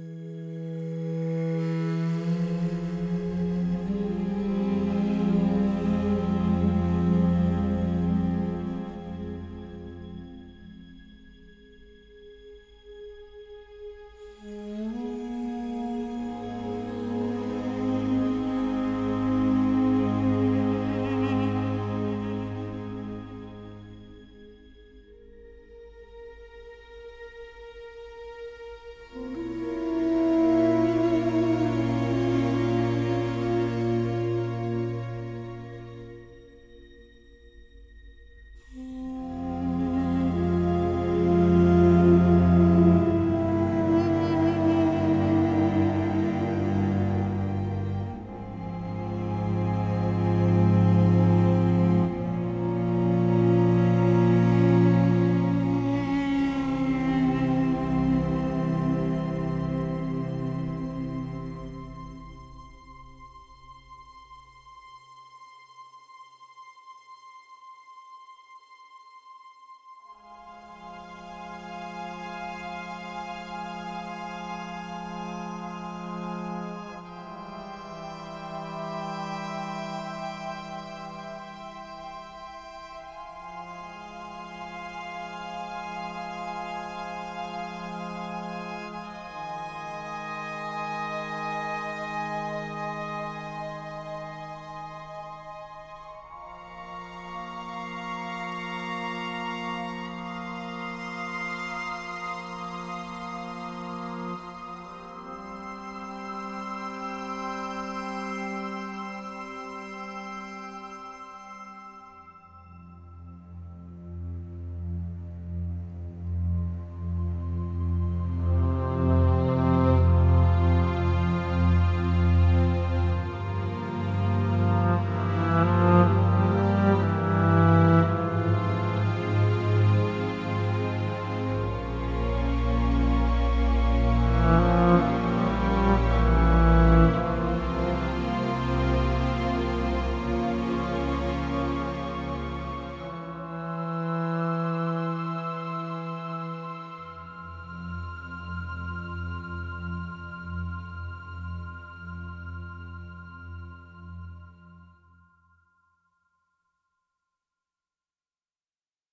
Mm.